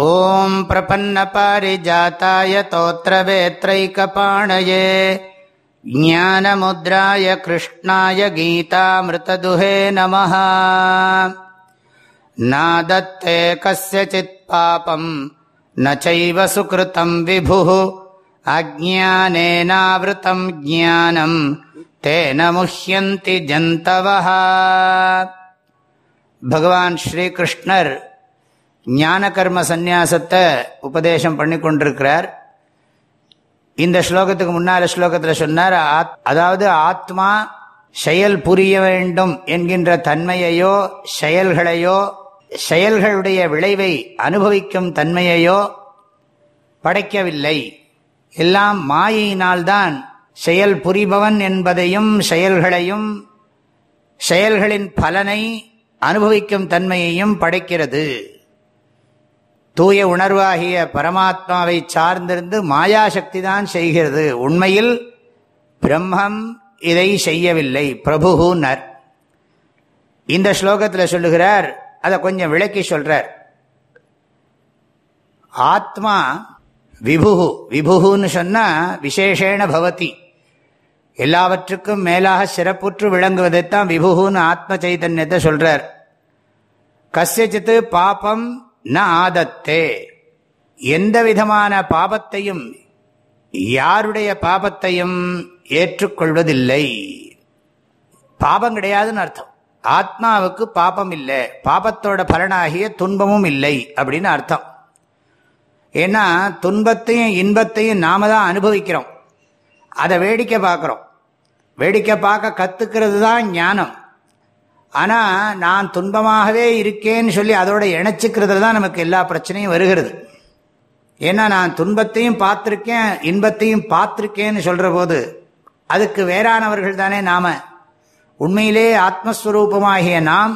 ॐ प्रपन्नपारिजाताय तोत्रवेत्रैकपाणये ज्ञानमुद्राय कृष्णाय गीतामृतदुहे नमः नादत्ते कस्यचित् पापम् न चैव सुकृतम् विभुः अज्ञानेनावृतम् ज्ञानम् तेन मुह्यन्ति जन्तवः भगवान् श्रीकृष्णर् ஞான கர்ம சந்நியாசத்தை உபதேசம் பண்ணி கொண்டிருக்கிறார் இந்த ஸ்லோகத்துக்கு முன்னால ஸ்லோகத்தில் சொன்னார் அதாவது ஆத்மா செயல் புரிய வேண்டும் என்கின்ற தன்மையையோ செயல்களையோ செயல்களுடைய விளைவை அனுபவிக்கும் தன்மையையோ படைக்கவில்லை. எல்லாம் மாயினால்தான் செயல் புரிபவன் என்பதையும் செயல்களையும் செயல்களின் பலனை அனுபவிக்கும் தன்மையையும் படைக்கிறது. தூய உணர்வாகிய பரமாத்மாவை சார்ந்திருந்து மாயாசக்தி தான் செய்கிறது. உண்மையில் பிரம்மம் இதை செய்யவில்லை. பிரபுகுனர் இந்த ஸ்லோகத்தில் சொல்லுகிறார் அதை கொஞ்சம் விளக்கி சொல்றார். ஆத்மா விபுகு விபுகுன்னு சொன்னால் விசேஷேன பவதி. எல்லாவற்றுக்கும் மேலாக சிறப்புற்று விளங்குவதைத்தான் விபுகுன்னு ஆத்ம சைதன்யத்தை சொல்றார். கசியச்சித்து பாப்பம் ந ஆதத்தே எந்த விதமான பாபத்தையும் யாருடைய பாபத்தையும் ஏற்றுக்கொள்வதில்லை. பாபம் கிடையாதுன்னு அர்த்தம். ஆத்மாவுக்கு பாபம் இல்லை. பாபத்தோட பலனாகிய துன்பமும் இல்லை அப்படின்னு அர்த்தம். ஏன்னா துன்பத்தையும் இன்பத்தையும் நாம தான் அனுபவிக்கிறோம். அதை வேடிக்கை பார்க்குறோம். வேடிக்கை பார்க்க கற்றுக்கிறது தான் ஞானம். ஆனால் நான் துன்பமாகவே இருக்கேன்னு சொல்லி அதோட இணைச்சிக்கிறதுல தான் நமக்கு எல்லா பிரச்சனையும் வருகிறது. ஏன்னா நான் துன்பத்தையும் பார்த்துருக்கேன் இன்பத்தையும் பார்த்துருக்கேன்னு சொல்கிற போது அதுக்கு வேறானவர்கள் தானே நாம. உண்மையிலே ஆத்மஸ்வரூபமாகிய நாம்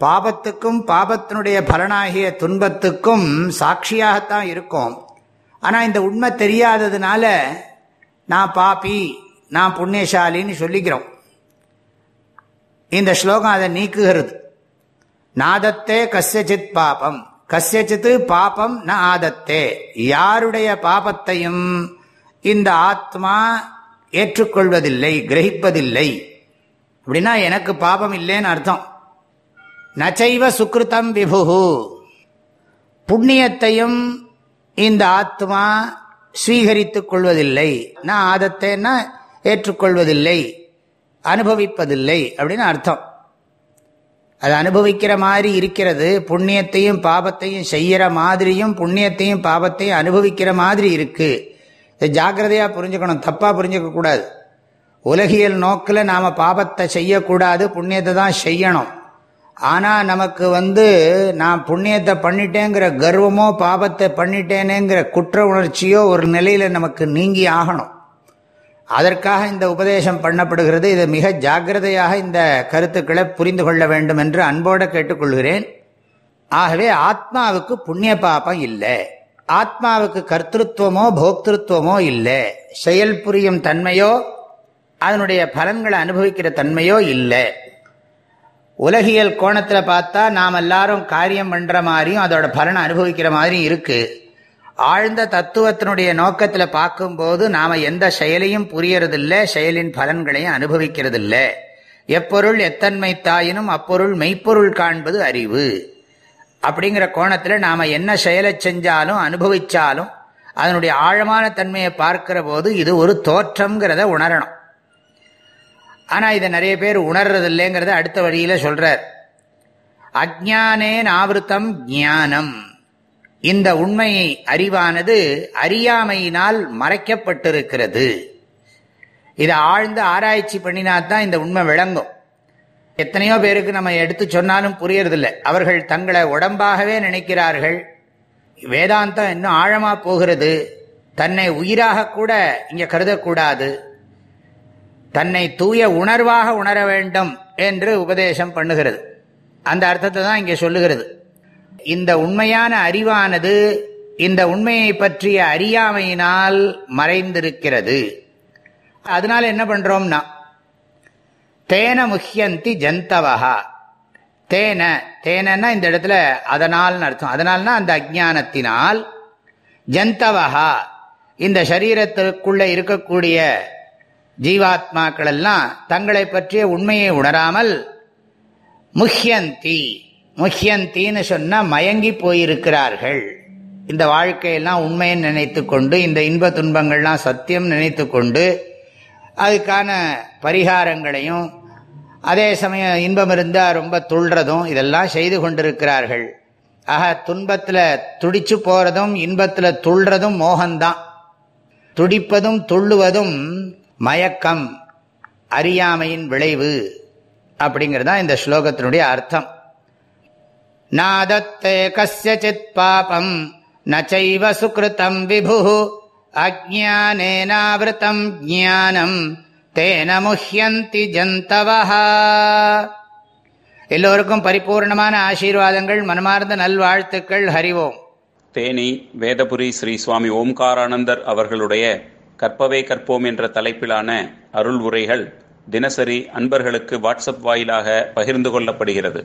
பாபத்துக்கும் பாபத்தினுடைய பலனாகிய துன்பத்துக்கும் சாட்சியாகத்தான் இருக்கோம். ஆனால் இந்த உண்மை தெரியாததுனால நான் பாப்பி நான் புண்ணியசாலின்னு சொல்லிக்கிறோம். இந்த ஸ்லோகம் அதை நீக்குகிறது. நாதத்தே கசியச்சித் பாபம். கசியச்சித்து பாபம் ந ஆதத்தே. யாருடைய பாபத்தையும் இந்த ஆத்மா ஏற்றுக்கொள்வதில்லை கிரகிப்பதில்லை. அப்படின்னா எனக்கு பாபம் இல்லைன்னு அர்த்தம். நச்சைவ சுக்ருதம் விபுகு புண்ணியத்தையும் இந்த ஆத்மா ஸ்வீகரித்துக் கொள்வதில்லை. நான் ஆதத்தேன்னா ஏற்றுக்கொள்வதில்லை. அனுபவிப்பதில்லை அப்படின்னு அர்த்தம். அது அனுபவிக்கிற மாதிரி இருக்கிறது புண்ணியத்தையும் பாபத்தையும் செய்கிற மாதிரியும் புண்ணியத்தையும் பாபத்தையும் அனுபவிக்கிற மாதிரி இருக்குது இதை ஜாக்கிரதையாக புரிஞ்சுக்கணும் தப்பாக புரிஞ்சுக்கக்கூடாது உலகியல் நோக்கில் நாம் பாபத்தை செய்யக்கூடாது புண்ணியத்தை தான் செய்யணும். ஆனால் நமக்கு வந்து நான் புண்ணியத்தை பண்ணிட்டேங்கிற கர்வமோ பாபத்தை பண்ணிட்டேனேங்கிற குற்ற உணர்ச்சியோ ஒரு நிலையில் நமக்கு நீங்கி ஆகணும். அதற்காக இந்த உபதேசம் பண்ணப்படுகிறது. இது மிக ஜாகிரதையாக இந்த கருத்துக்களை புரிந்து கொள்ள வேண்டும் என்று அன்போடு கேட்டுக்கொள்கிறேன். ஆகவே ஆத்மாவுக்கு புண்ணிய பாபம் இல்லை. ஆத்மாவுக்கு கர்த்தத்துவமோ போக்திருத்துவமோ இல்லை. செயல் புரியும் தன்மையோ அதனுடைய பலன்களை அனுபவிக்கிற தன்மையோ இல்லை. உலகியல் கோணத்தில் பார்த்தா நாம் எல்லாரும் காரியம் பண்ணுற மாதிரியும் அதோட பலனை அனுபவிக்கிற மாதிரியும் இருக்குது ஆழ்ந்த தத்துவத்தினுடைய நோக்கத்தில் பார்க்கும்போது நாம் எந்த செயலையும் புரியறதில்லை செயலின் பலன்களையும் அனுபவிக்கிறதில்லை. எப்பொருள் எத்தன்மை தாயினும் அப்பொருள் மெய்ப்பொருள் காண்பது அறிவு. அப்படிங்கிற கோணத்தில் நாம் என்ன செயலை செஞ்சாலும் அனுபவித்தாலும் அதனுடைய ஆழமான தன்மையை பார்க்கிற போது இது ஒரு தோற்றம்ங்கிறத உணரணும். ஆனால் இதை நிறைய பேர் உணர்றதில்லைங்கிறத அடுத்த வழியில் சொல்கிறார் அஜானேன் ஆவிருத்தம் ஞானம். இந்த உண்மையை அறிவானது அறியாமையினால் மறைக்கப்பட்டிருக்கிறது. இதை ஆழ்ந்து ஆராய்ச்சி பண்ணினாத்தான் இந்த உண்மை விளங்கும். எத்தனையோ பேருக்கு நம்ம எடுத்து சொன்னாலும் புரியறதில்லை. அவர்கள் தங்களை உடம்பாகவே நினைக்கிறார்கள். வேதாந்தம் இன்னும் ஆழமாக போகிறது. தன்னை உயிராக கூட இங்கே கருதக்கூடாது. தன்னை தூய உணர்வாக உணர வேண்டும் என்று உபதேசம் பண்ணுகிறது. அந்த அர்த்தத்தை தான் இங்கே சொல்லுகிறது. இந்த உண்மையான அறிவானது இந்த உண்மையை பற்றிய அறியாமையினால் மறைந்திருக்கிறது. அதனால என்ன பண்றோம்னா தேன முஹியந்தி ஜந்தவகா தேன தேனன்னா இந்த இடத்துல அதனால்னு அர்த்தம். அதனால்னா அந்த அஜானத்தினால் ஜந்தவகா இந்த சரீரத்திற்குள்ள இருக்கக்கூடிய ஜீவாத்மாக்கள் எல்லாம் தங்களை பற்றிய உண்மையை உணராமல் முஹ்யந்தி. முஹ்யந்தின்னு சொன்னால் மயங்கி போயிருக்கிறார்கள். இந்த வாழ்க்கையெல்லாம் உண்மையை நினைத்து கொண்டு இந்த இன்ப துன்பங்கள்லாம் சத்தியம் நினைத்து கொண்டு அதுக்கான பரிகாரங்களையும் அதே சமயம் இன்பம் இருந்தால் ரொம்ப துள்றதும் இதெல்லாம் செய்து கொண்டிருக்கிறார்கள். ஆக துன்பத்தில் துடிச்சு போகிறதும் இன்பத்தில் துள்றதும் மோகந்தான். துடிப்பதும் துள்ளுவதும் மயக்கம் அறியாமையின் விளைவு அப்படிங்கிறது தான் இந்த ஸ்லோகத்தினுடைய அர்த்தம். நாதத்தே கசித் பாபம் நைவ சுகிருத்தம் விபு அஜானேனாவிரதம் ஜானம் தேன முஹ்யந்தி ஜந்தவஹா எல்லோருக்கும் பரிபூர்ணமான ஆசீர்வாதங்கள் மனமார்ந்த நல்வாழ்த்துக்கள் ஹரிவோம். தேனி வேதபுரி ஸ்ரீ சுவாமி ஓம்காரானந்தர் அவர்களுடைய கற்பவே கற்போம் என்ற தலைப்பிலான அருள் உரைகள் தினசரி அன்பர்களுக்கு வாட்ஸ்அப் வாயிலாக பகிர்ந்து கொள்ளப்படுகிறது.